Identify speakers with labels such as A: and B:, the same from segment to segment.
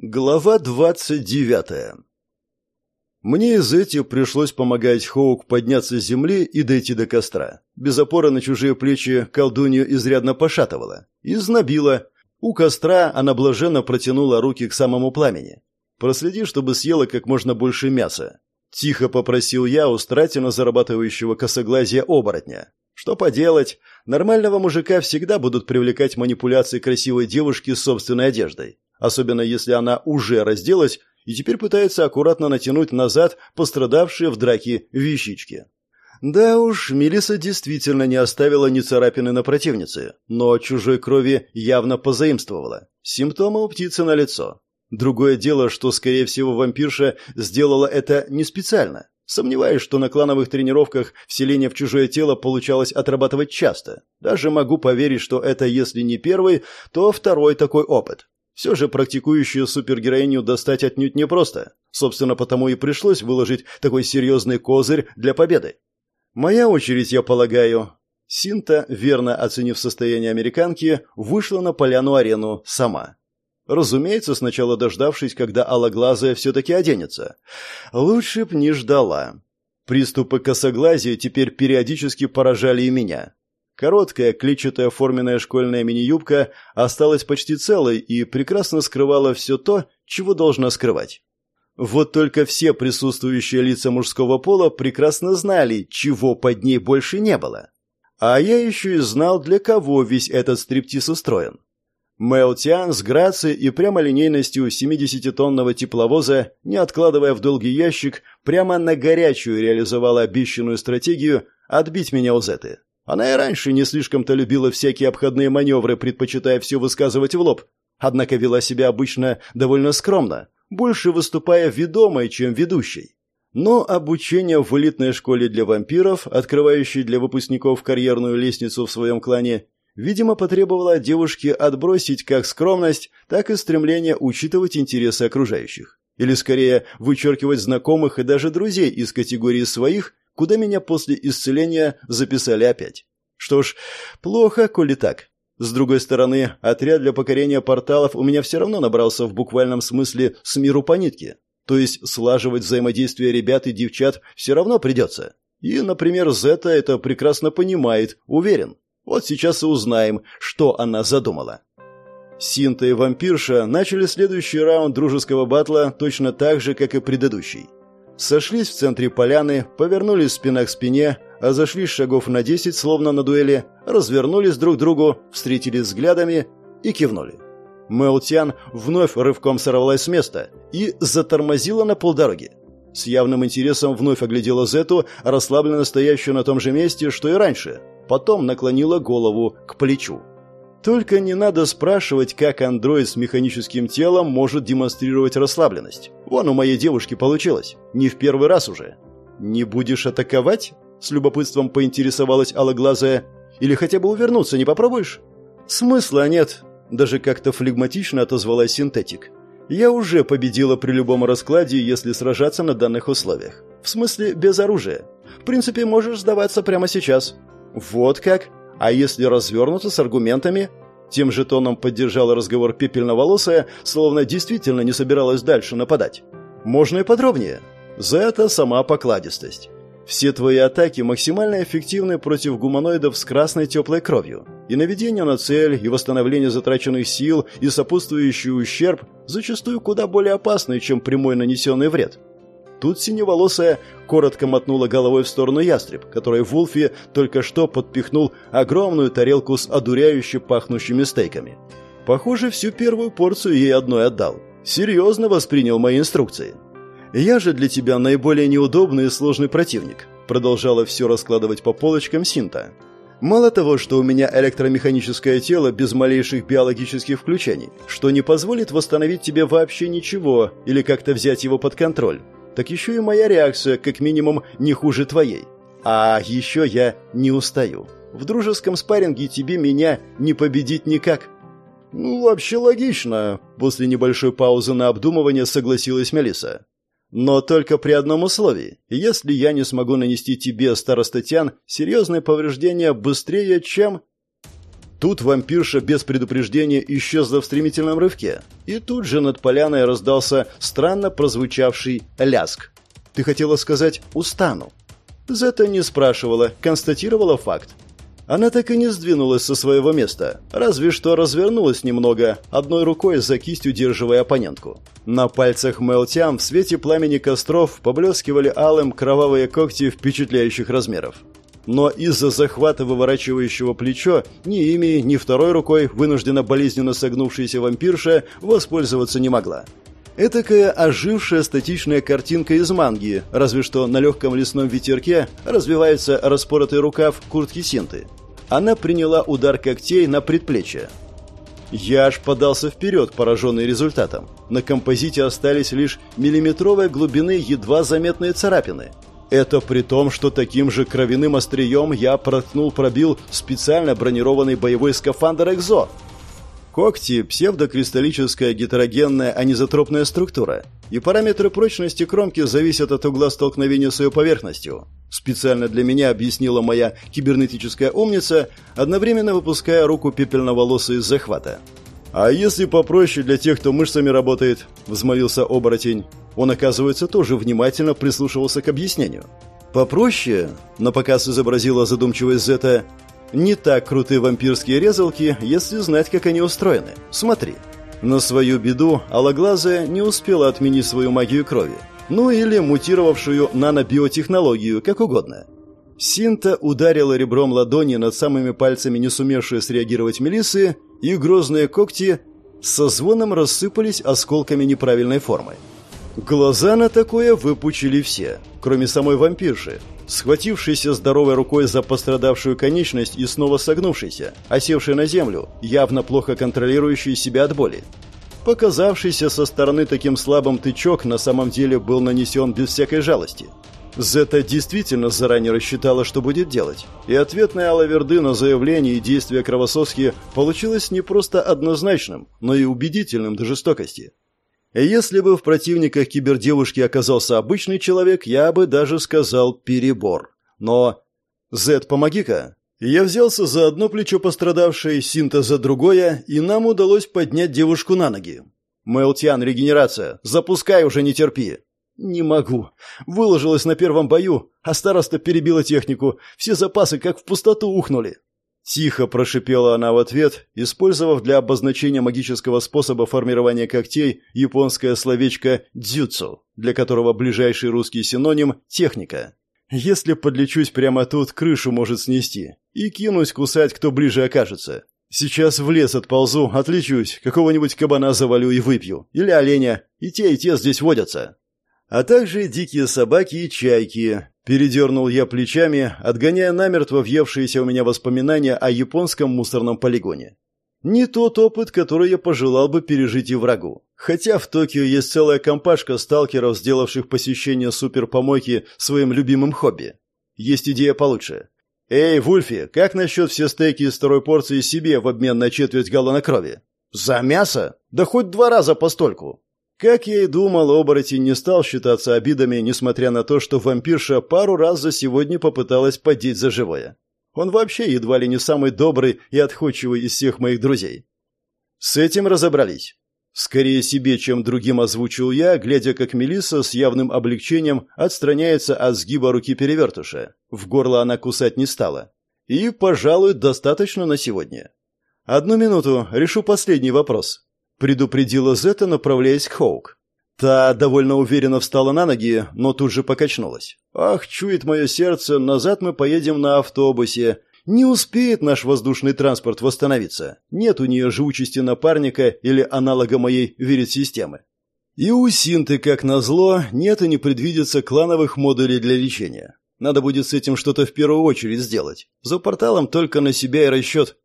A: Глава двадцать девятая Мне из этих пришлось помогать Хоук подняться с земли и дойти до костра. Без опоры на чужие плечи колдунью изрядно пошатывала. И знобила. У костра она блаженно протянула руки к самому пламени. «Проследи, чтобы съела как можно больше мяса». Тихо попросил я у старательно зарабатывающего косоглазия оборотня. Что поделать, нормального мужика всегда будут привлекать манипуляции красивой девушки с собственной одеждой особенно если она уже разделась и теперь пытается аккуратно натянуть назад пострадавшие в драке вещички. Да уж, Мелиса действительно не оставила ни царапины на противнице, но чужой крови явно позаимствовала. Симптомы у птицы на лицо. Другое дело, что, скорее всего, вампирша сделала это не специально. Сомневаюсь, что на клановых тренировках вселение в чужое тело получалось отрабатывать часто. Даже могу поверить, что это, если не первый, то второй такой опыт. Все же практикующую супергероиню достать отнюдь непросто. Собственно, потому и пришлось выложить такой серьезный козырь для победы. Моя очередь, я полагаю. Синта, верно оценив состояние американки, вышла на поляну-арену сама. Разумеется, сначала дождавшись, когда алоглазая все-таки оденется. Лучше б не ждала. Приступы косоглазия теперь периодически поражали и меня. Короткая, клетчатая форменная школьная мини-юбка осталась почти целой и прекрасно скрывала все то, чего должна скрывать. Вот только все присутствующие лица мужского пола прекрасно знали, чего под ней больше не было. А я еще и знал, для кого весь этот стриптиз устроен. Мэлтиан с грацией и прямолинейностью 70-тонного тепловоза, не откладывая в долгий ящик, прямо на горячую реализовала обещанную стратегию отбить меня у Зеты. Она и раньше не слишком-то любила всякие обходные маневры, предпочитая все высказывать в лоб. Однако вела себя обычно довольно скромно, больше выступая ведомой, чем ведущей. Но обучение в элитной школе для вампиров, открывающей для выпускников карьерную лестницу в своем клане, видимо, потребовало от девушки отбросить как скромность, так и стремление учитывать интересы окружающих. Или, скорее, вычеркивать знакомых и даже друзей из категории своих куда меня после исцеления записали опять. Что ж, плохо, коли так. С другой стороны, отряд для покорения порталов у меня все равно набрался в буквальном смысле с миру по нитке. То есть слаживать взаимодействие ребят и девчат все равно придется. И, например, Зета это прекрасно понимает, уверен. Вот сейчас и узнаем, что она задумала. Синта и вампирша начали следующий раунд дружеского батла точно так же, как и предыдущий. Сошлись в центре поляны, повернулись спина к спине, а зашли шагов на десять, словно на дуэли, развернулись друг к другу, встретились взглядами и кивнули. Мэлтян вновь рывком сорвалась с места и затормозила на полдороги. С явным интересом вновь оглядела Зету, расслабленно стоящую на том же месте, что и раньше. Потом наклонила голову к плечу. Только не надо спрашивать, как андроид с механическим телом может демонстрировать расслабленность. Вон у моей девушки получилось. Не в первый раз уже. «Не будешь атаковать?» С любопытством поинтересовалась алоглазая. «Или хотя бы увернуться не попробуешь?» «Смысла нет», — даже как-то флегматично отозвалась синтетик. «Я уже победила при любом раскладе, если сражаться на данных условиях. В смысле, без оружия. В принципе, можешь сдаваться прямо сейчас». «Вот как?» А если развернуться с аргументами? Тем же тоном поддержала разговор пепельноволосая, словно действительно не собиралась дальше нападать. Можно и подробнее. За это сама покладистость. Все твои атаки максимально эффективны против гуманоидов с красной теплой кровью. И наведение на цель, и восстановление затраченных сил, и сопутствующий ущерб зачастую куда более опасны, чем прямой нанесенный вред. Тут синеволосая коротко мотнула головой в сторону ястреб, который Вулфи только что подпихнул огромную тарелку с одуряюще пахнущими стейками. Похоже, всю первую порцию ей одной отдал. Серьезно воспринял мои инструкции. «Я же для тебя наиболее неудобный и сложный противник», продолжала все раскладывать по полочкам Синта. Мало того, что у меня электромеханическое тело без малейших биологических включений, что не позволит восстановить тебе вообще ничего или как-то взять его под контроль, так еще и моя реакция, как минимум, не хуже твоей. А еще я не устаю. В дружеском спарринге тебе меня не победить никак. Ну, вообще логично, после небольшой паузы на обдумывание согласилась Мелиса. Но только при одном условии. Если я не смогу нанести тебе, старостатян, серьезные повреждения быстрее, чем... Тут вампирша без предупреждения исчезла в стремительном рывке, и тут же над поляной раздался странно прозвучавший ляск. «Ты хотела сказать «устану»?» Зета не спрашивала, констатировала факт. Она так и не сдвинулась со своего места, разве что развернулась немного, одной рукой за кисть удерживая оппонентку. На пальцах Мелтям в свете пламени костров поблескивали алым кровавые когти впечатляющих размеров но из-за захвата выворачивающего плечо ни ими, ни второй рукой вынуждена болезненно согнувшаяся вампирша воспользоваться не могла. Этакая ожившая статичная картинка из манги, разве что на легком лесном ветерке развивается распоротый рукав куртки Синты. Она приняла удар когтей на предплечье. Я аж подался вперед, пораженный результатом. На композите остались лишь миллиметровой глубины едва заметные царапины – это при том, что таким же кровяным острием я проткнул-пробил специально бронированный боевой скафандр «Экзо». Когти – псевдокристаллическая гетерогенная анизотропная структура, и параметры прочности кромки зависят от угла столкновения с ее поверхностью. Специально для меня объяснила моя кибернетическая умница, одновременно выпуская руку пепельноволоса из захвата. «А если попроще для тех, кто мышцами работает?» – взмолился оборотень. Он, оказывается, тоже внимательно прислушивался к объяснению. «Попроще», — на показ изобразила задумчивость Зета, — «не так крутые вампирские резалки, если знать, как они устроены. Смотри». На свою беду Алоглазая не успела отменить свою магию крови. Ну или мутировавшую нанобиотехнологию, как угодно. Синта ударила ребром ладони над самыми пальцами не сумевшие среагировать Мелисы, и грозные когти со звоном рассыпались осколками неправильной формы. Глаза на такое выпучили все, кроме самой вампирши, схватившейся здоровой рукой за пострадавшую конечность и снова согнувшейся, осевшей на землю, явно плохо контролирующей себя от боли. Показавшийся со стороны таким слабым тычок на самом деле был нанесен без всякой жалости. Зета действительно заранее рассчитала, что будет делать. И ответная Алаверды на заявление и действия Кровососки получилось не просто однозначным, но и убедительным до жестокости. Если бы в противниках кибердевушки оказался обычный человек, я бы даже сказал перебор. Но... Зет, помоги-ка. Я взялся за одно плечо пострадавшей, Синта за другое, и нам удалось поднять девушку на ноги. Мэлтиан, регенерация. Запускай уже, не терпи. Не могу. Выложилась на первом бою, а староста перебила технику. Все запасы как в пустоту ухнули. Тихо прошипела она в ответ, использовав для обозначения магического способа формирования когтей японское словечко «дзюцу», для которого ближайший русский синоним «техника». «Если подлечусь прямо тут, крышу может снести. И кинусь кусать, кто ближе окажется. Сейчас в лес отползу, отличусь, какого-нибудь кабана завалю и выпью. Или оленя. И те, и те здесь водятся. А также дикие собаки и чайки, Передернул я плечами, отгоняя намертво въевшиеся у меня воспоминания о японском мусорном полигоне. Не тот опыт, который я пожелал бы пережить и врагу. Хотя в Токио есть целая компашка сталкеров, сделавших посещение суперпомойки своим любимым хобби. Есть идея получше. «Эй, Вульфи, как насчет все стейки из второй порции себе в обмен на четверть галлона крови?» «За мясо? Да хоть два раза постольку!» Как я и думал, оборотень не стал считаться обидами, несмотря на то, что вампирша пару раз за сегодня попыталась подеть за живое. Он вообще едва ли не самый добрый и отходчивый из всех моих друзей. С этим разобрались. Скорее себе, чем другим озвучил я, глядя, как Мелисса с явным облегчением отстраняется от сгиба руки перевертыша. В горло она кусать не стала. И, пожалуй, достаточно на сегодня. Одну минуту, решу последний вопрос предупредила Зета, направляясь к Хоук. Та довольно уверенно встала на ноги, но тут же покачнулась. «Ах, чует мое сердце, назад мы поедем на автобусе. Не успеет наш воздушный транспорт восстановиться. Нет у нее живучести напарника или аналога моей вирит-системы. И у Синты, как назло, нет и не предвидится клановых модулей для лечения. Надо будет с этим что-то в первую очередь сделать. За порталом только на себя и расчет.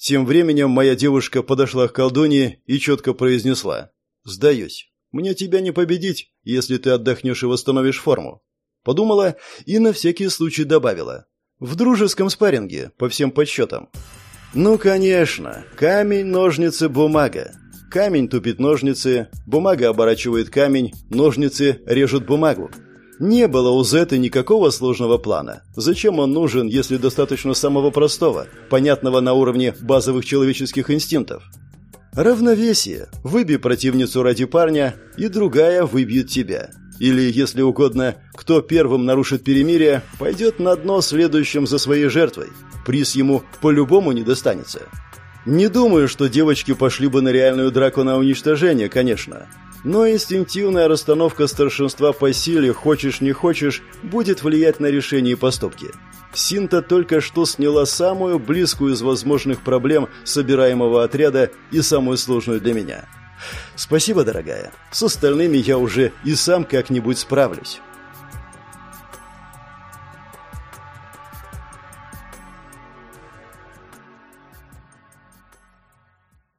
A: Тем временем моя девушка подошла к колдунье и четко произнесла. «Сдаюсь. Мне тебя не победить, если ты отдохнешь и восстановишь форму». Подумала и на всякий случай добавила. «В дружеском спарринге, по всем подсчетам». «Ну, конечно. Камень, ножницы, бумага. Камень тупит ножницы, бумага оборачивает камень, ножницы режут бумагу. Не было у Зеты никакого сложного плана. Зачем он нужен, если достаточно самого простого, понятного на уровне базовых человеческих инстинктов? Равновесие. Выбей противницу ради парня, и другая выбьет тебя. Или, если угодно, кто первым нарушит перемирие, пойдет на дно следующим за своей жертвой. Приз ему по-любому не достанется. Не думаю, что девочки пошли бы на реальную драку на уничтожение, конечно. Но инстинктивная расстановка старшинства по силе, хочешь не хочешь, будет влиять на решение и поступки. Синта только что сняла самую близкую из возможных проблем собираемого отряда и самую сложную для меня. Спасибо, дорогая. С остальными я уже и сам как-нибудь справлюсь.